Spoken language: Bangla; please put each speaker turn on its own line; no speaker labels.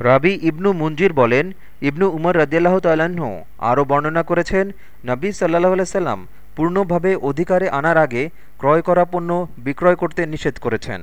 রাবি ইবনু মুঞ্জির বলেন, ইবনু উমর রদিয়াল্লাহ তাল্লাহ্ন আরও বর্ণনা করেছেন, নবী সাল্লাহ সাল্লাম পূর্ণভাবে অধিকারে আনার আগে ক্রয় করা পণ্য বিক্রয় করতে নিষেধ করেছেন।